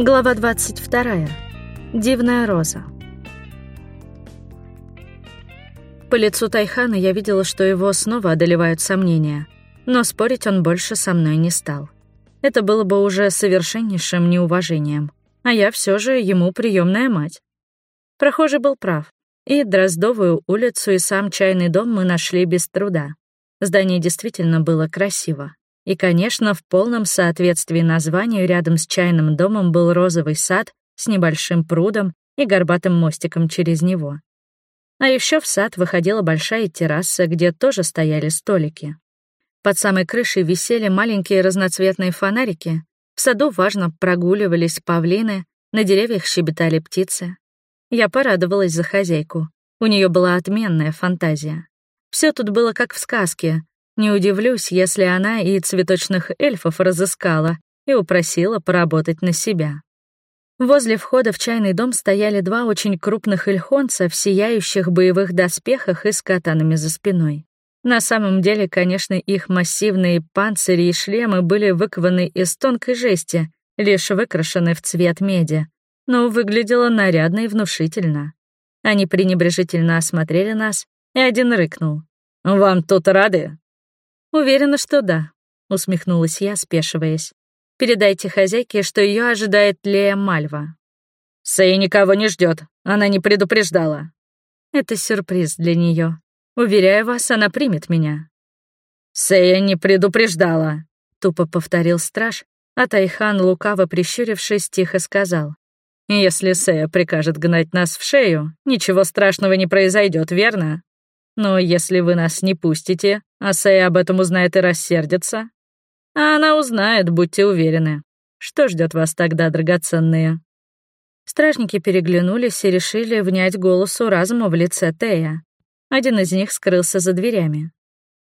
Глава 22. Дивная роза. По лицу Тайхана я видела, что его снова одолевают сомнения, но спорить он больше со мной не стал. Это было бы уже совершеннейшим неуважением, а я все же ему приемная мать. Прохожий был прав, и Дроздовую улицу и сам чайный дом мы нашли без труда. Здание действительно было красиво. И, конечно, в полном соответствии названию рядом с чайным домом был розовый сад с небольшим прудом и горбатым мостиком через него. А еще в сад выходила большая терраса, где тоже стояли столики. Под самой крышей висели маленькие разноцветные фонарики. В саду важно прогуливались павлины, на деревьях щебетали птицы. Я порадовалась за хозяйку. У нее была отменная фантазия. Все тут было как в сказке, не удивлюсь, если она и цветочных эльфов разыскала и упросила поработать на себя. Возле входа в чайный дом стояли два очень крупных эльхонца в сияющих боевых доспехах и с катанами за спиной. На самом деле, конечно, их массивные панцири и шлемы были выкованы из тонкой жести, лишь выкрашены в цвет меди, но выглядело нарядно и внушительно. Они пренебрежительно осмотрели нас, и один рыкнул. «Вам тут рады?» «Уверена, что да», — усмехнулась я, спешиваясь. «Передайте хозяйке, что ее ожидает Лея Мальва». «Сэй никого не ждет, она не предупреждала». «Это сюрприз для нее. Уверяю вас, она примет меня». «Сэя не предупреждала», — тупо повторил страж, а Тайхан, лукаво прищурившись, тихо сказал. «Если Сэя прикажет гнать нас в шею, ничего страшного не произойдет, верно?» Но если вы нас не пустите, а Сэй об этом узнает и рассердится, а она узнает, будьте уверены. Что ждет вас тогда, драгоценные?» Стражники переглянулись и решили внять голосу разума в лице Тея. Один из них скрылся за дверями.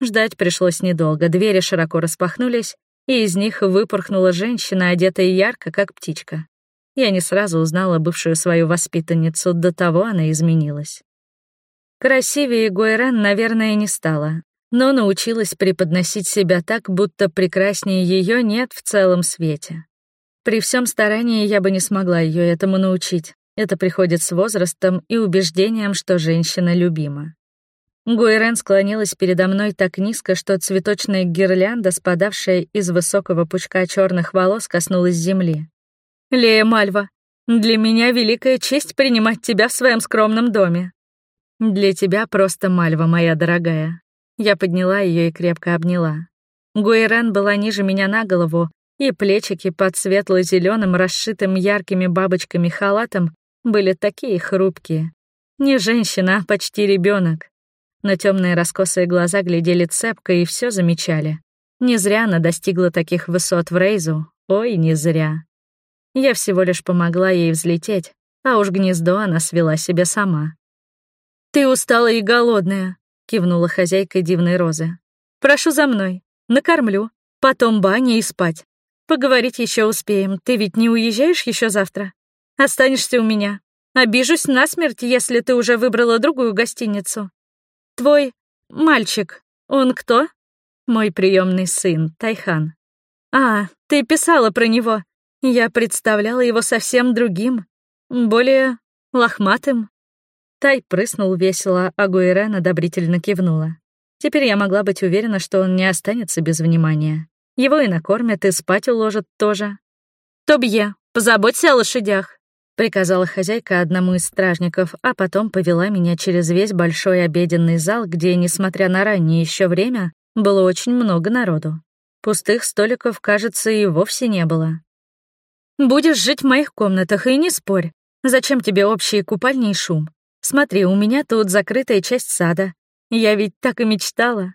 Ждать пришлось недолго, двери широко распахнулись, и из них выпорхнула женщина, одетая ярко, как птичка. Я не сразу узнала бывшую свою воспитанницу, до того она изменилась. Красивее Гуэрен, наверное, не стала, но научилась преподносить себя так, будто прекраснее ее нет в целом свете. При всем старании я бы не смогла ее этому научить. Это приходит с возрастом и убеждением, что женщина любима. Гуэрен склонилась передо мной так низко, что цветочная гирлянда, спадавшая из высокого пучка черных волос, коснулась земли. «Лея Мальва, для меня великая честь принимать тебя в своем скромном доме. «Для тебя просто Мальва, моя дорогая». Я подняла ее и крепко обняла. Гуэрен была ниже меня на голову, и плечики под светло зеленым расшитым яркими бабочками халатом были такие хрупкие. Не женщина, а почти ребенок. Но темные раскосые глаза глядели цепко и все замечали. Не зря она достигла таких высот в Рейзу. Ой, не зря. Я всего лишь помогла ей взлететь, а уж гнездо она свела себе сама. «Ты устала и голодная», — кивнула хозяйка дивной розы. «Прошу за мной. Накормлю. Потом баня и спать. Поговорить еще успеем. Ты ведь не уезжаешь еще завтра? Останешься у меня. Обижусь насмерть, если ты уже выбрала другую гостиницу. Твой мальчик, он кто? Мой приемный сын, Тайхан. А, ты писала про него. Я представляла его совсем другим, более лохматым. Тай прыснул весело, а Гуэрен одобрительно кивнула. Теперь я могла быть уверена, что он не останется без внимания. Его и накормят, и спать уложат тоже. «Тобье, позаботься о лошадях», — приказала хозяйка одному из стражников, а потом повела меня через весь большой обеденный зал, где, несмотря на раннее еще время, было очень много народу. Пустых столиков, кажется, и вовсе не было. «Будешь жить в моих комнатах, и не спорь. Зачем тебе общие купальни и шум? Смотри, у меня тут закрытая часть сада. Я ведь так и мечтала».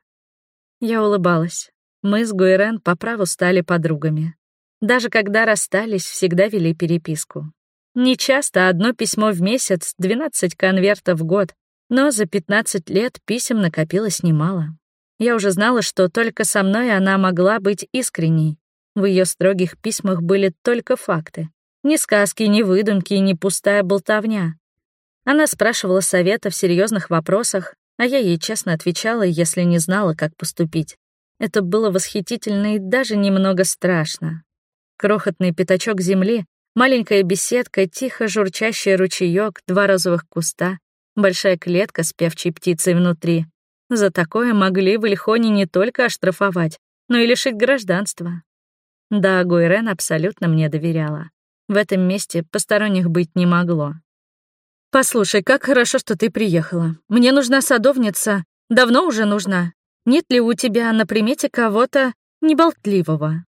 Я улыбалась. Мы с Гуэрен по праву стали подругами. Даже когда расстались, всегда вели переписку. Не часто, одно письмо в месяц, 12 конвертов в год, но за 15 лет писем накопилось немало. Я уже знала, что только со мной она могла быть искренней. В ее строгих письмах были только факты. Ни сказки, ни выдумки, ни пустая болтовня. Она спрашивала совета в серьезных вопросах, а я ей честно отвечала, если не знала, как поступить. Это было восхитительно и даже немного страшно. Крохотный пятачок земли, Маленькая беседка, тихо журчащий ручеёк, два розовых куста, большая клетка с певчей птицей внутри. За такое могли в Ильхоне не только оштрафовать, но и лишить гражданства. Да, Гуйрен абсолютно мне доверяла. В этом месте посторонних быть не могло. «Послушай, как хорошо, что ты приехала. Мне нужна садовница. Давно уже нужна. Нет ли у тебя на примете кого-то неболтливого?»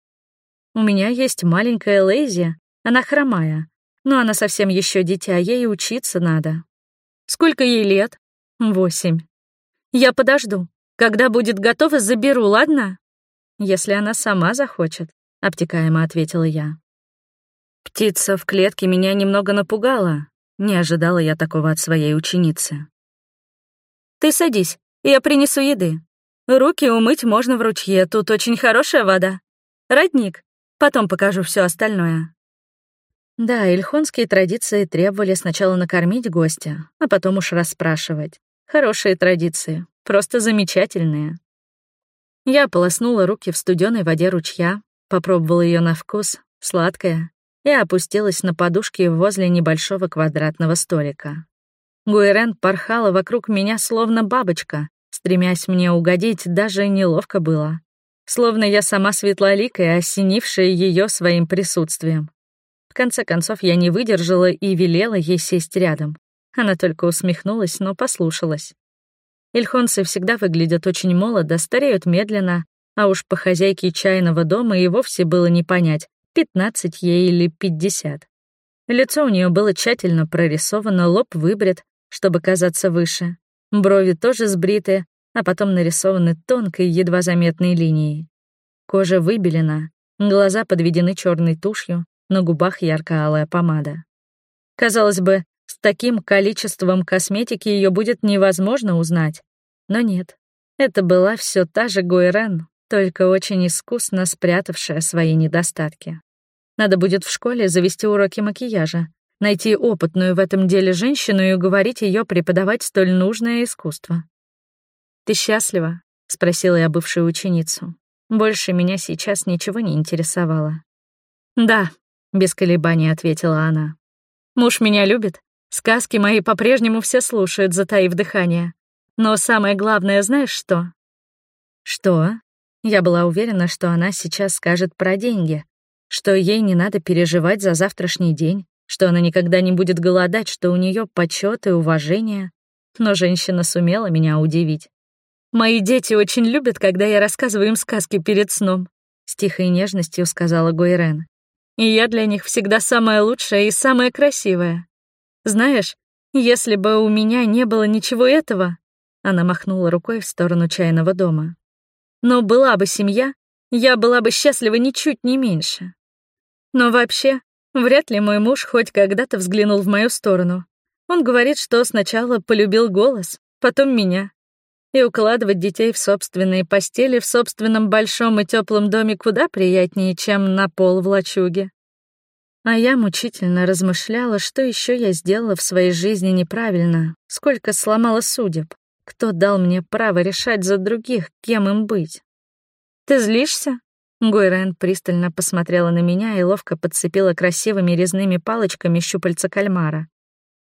«У меня есть маленькая Лейзи. Она хромая. Но она совсем еще дитя, ей учиться надо». «Сколько ей лет?» «Восемь». «Я подожду. Когда будет готова, заберу, ладно?» «Если она сама захочет», — обтекаемо ответила я. Птица в клетке меня немного напугала. Не ожидала я такого от своей ученицы. «Ты садись, я принесу еды. Руки умыть можно в ручье, тут очень хорошая вода. Родник, потом покажу все остальное». Да, ильхонские традиции требовали сначала накормить гостя, а потом уж расспрашивать. Хорошие традиции, просто замечательные. Я полоснула руки в студеной воде ручья, попробовала ее на вкус, сладкая, и опустилась на подушки возле небольшого квадратного столика. Гуэрен порхала вокруг меня словно бабочка, стремясь мне угодить, даже неловко было. Словно я сама светлоликая, осенившая ее своим присутствием. В конце концов, я не выдержала и велела ей сесть рядом. Она только усмехнулась, но послушалась. Ильхонцы всегда выглядят очень молодо, стареют медленно, а уж по хозяйке чайного дома и вовсе было не понять, 15 ей или 50. Лицо у нее было тщательно прорисовано, лоб выбрит, чтобы казаться выше. Брови тоже сбриты, а потом нарисованы тонкой, едва заметной линией. Кожа выбелена, глаза подведены черной тушью, на губах ярко-алая помада. Казалось бы, с таким количеством косметики ее будет невозможно узнать. Но нет, это была все та же Гуэрен, только очень искусно спрятавшая свои недостатки. Надо будет в школе завести уроки макияжа, найти опытную в этом деле женщину и уговорить ее преподавать столь нужное искусство. «Ты счастлива?» — спросила я бывшую ученицу. Больше меня сейчас ничего не интересовало. «Да», — без колебаний ответила она. «Муж меня любит. Сказки мои по-прежнему все слушают, затаив дыхание. Но самое главное, знаешь что?» «Что?» Я была уверена, что она сейчас скажет про деньги, что ей не надо переживать за завтрашний день, что она никогда не будет голодать, что у нее почет и уважение. Но женщина сумела меня удивить. «Мои дети очень любят, когда я рассказываю им сказки перед сном», — с тихой нежностью сказала Гуэрен. «И я для них всегда самая лучшая и самая красивая. Знаешь, если бы у меня не было ничего этого...» Она махнула рукой в сторону чайного дома. «Но была бы семья, я была бы счастлива ничуть не меньше. Но вообще, вряд ли мой муж хоть когда-то взглянул в мою сторону. Он говорит, что сначала полюбил голос, потом меня. И укладывать детей в собственные постели в собственном большом и теплом доме куда приятнее, чем на пол в лачуге. А я мучительно размышляла, что еще я сделала в своей жизни неправильно, сколько сломала судеб, кто дал мне право решать за других, кем им быть. «Ты злишься?» Гойрен пристально посмотрела на меня и ловко подцепила красивыми резными палочками щупальца кальмара.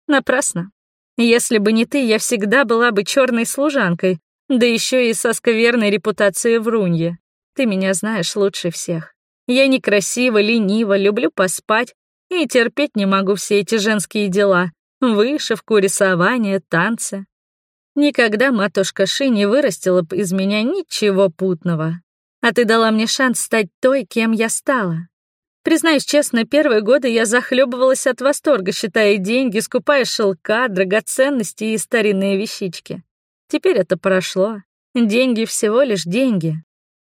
Напрасно. Если бы не ты, я всегда была бы черной служанкой, да еще и со скверной репутацией врунья. Ты меня знаешь лучше всех. Я некрасива, ленива, люблю поспать и терпеть не могу все эти женские дела. Вышивку, рисование, танцы. Никогда матушка Ши не вырастила бы из меня ничего путного. А ты дала мне шанс стать той, кем я стала. Признаюсь честно, первые годы я захлебывалась от восторга, считая деньги, скупая шелка, драгоценности и старинные вещички. Теперь это прошло. Деньги всего лишь деньги.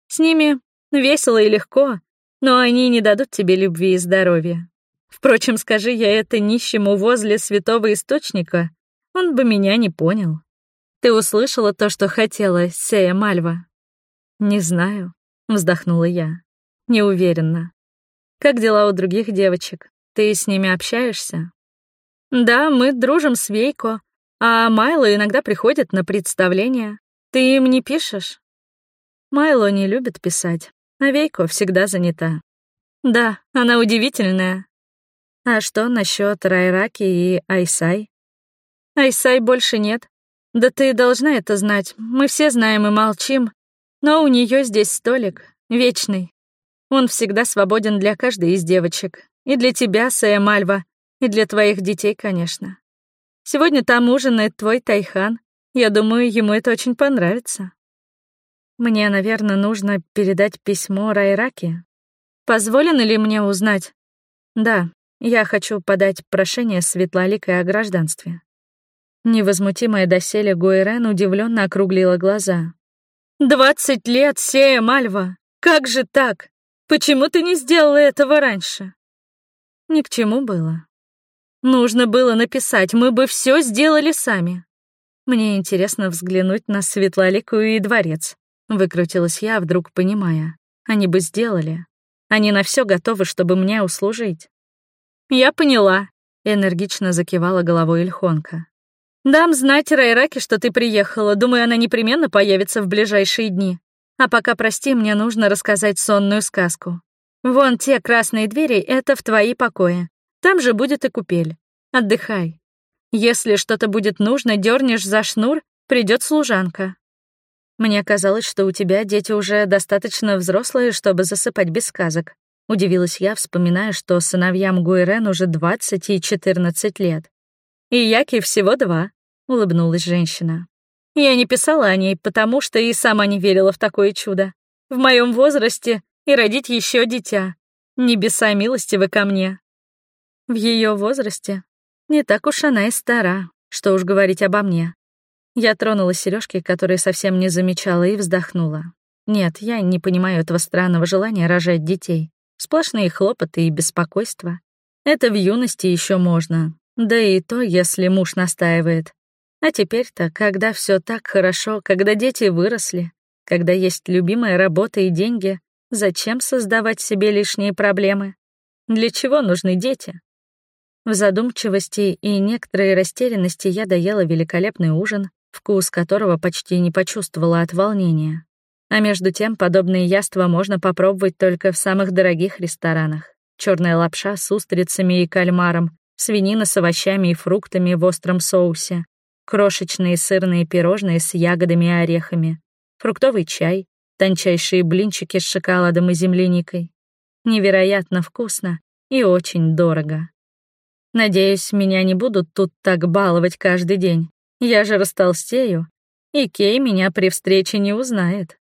С ними весело и легко, но они не дадут тебе любви и здоровья. Впрочем, скажи я это нищему возле святого источника, он бы меня не понял. Ты услышала то, что хотела, Сея Мальва? Не знаю. Вздохнула я. Неуверенно. Как дела у других девочек? Ты с ними общаешься? Да, мы дружим с Вейко, а Майло иногда приходит на представления. Ты им не пишешь? Майло не любит писать, а Вейко всегда занята. Да, она удивительная. А что насчет Райраки и Айсай? Айсай больше нет. Да ты должна это знать. Мы все знаем и молчим. Но у нее здесь столик, вечный. Он всегда свободен для каждой из девочек. И для тебя, Сэя Мальва, и для твоих детей, конечно. Сегодня там ужинает твой Тайхан. Я думаю, ему это очень понравится. Мне, наверное, нужно передать письмо Райраке. Позволено ли мне узнать? Да, я хочу подать прошение Светлоликой о гражданстве. Невозмутимая доселе Гуэрен удивленно округлила глаза. «Двадцать лет, Сея Мальва! Как же так? Почему ты не сделала этого раньше?» Ни к чему было. Нужно было написать, мы бы все сделали сами. Мне интересно взглянуть на Светлоликую и дворец. Выкрутилась я, вдруг понимая. Они бы сделали. Они на все готовы, чтобы мне услужить. «Я поняла», — энергично закивала головой Ильхонка. «Дам знать Райраке, что ты приехала. Думаю, она непременно появится в ближайшие дни. А пока, прости, мне нужно рассказать сонную сказку. Вон те красные двери — это в твои покои. Там же будет и купель. Отдыхай. Если что-то будет нужно, дернешь за шнур, придет служанка. Мне казалось, что у тебя дети уже достаточно взрослые, чтобы засыпать без сказок. Удивилась я, вспоминая, что сыновьям Гуэрен уже 20 и 14 лет. «И Яки всего два», — улыбнулась женщина. «Я не писала о ней, потому что и сама не верила в такое чудо. В моем возрасте и родить еще дитя. Небеса милостивы ко мне». В ее возрасте не так уж она и стара, что уж говорить обо мне. Я тронула сережки, которые совсем не замечала, и вздохнула. Нет, я не понимаю этого странного желания рожать детей. Сплошные хлопоты и беспокойство. Это в юности еще можно. Да и то, если муж настаивает. А теперь-то, когда все так хорошо, когда дети выросли, когда есть любимая работа и деньги, зачем создавать себе лишние проблемы? Для чего нужны дети? В задумчивости и некоторой растерянности я доела великолепный ужин, вкус которого почти не почувствовала от волнения. А между тем, подобные яства можно попробовать только в самых дорогих ресторанах. Черная лапша с устрицами и кальмаром, свинина с овощами и фруктами в остром соусе, крошечные сырные пирожные с ягодами и орехами, фруктовый чай, тончайшие блинчики с шоколадом и земляникой. Невероятно вкусно и очень дорого. Надеюсь, меня не будут тут так баловать каждый день. Я же растолстею, и Кей меня при встрече не узнает.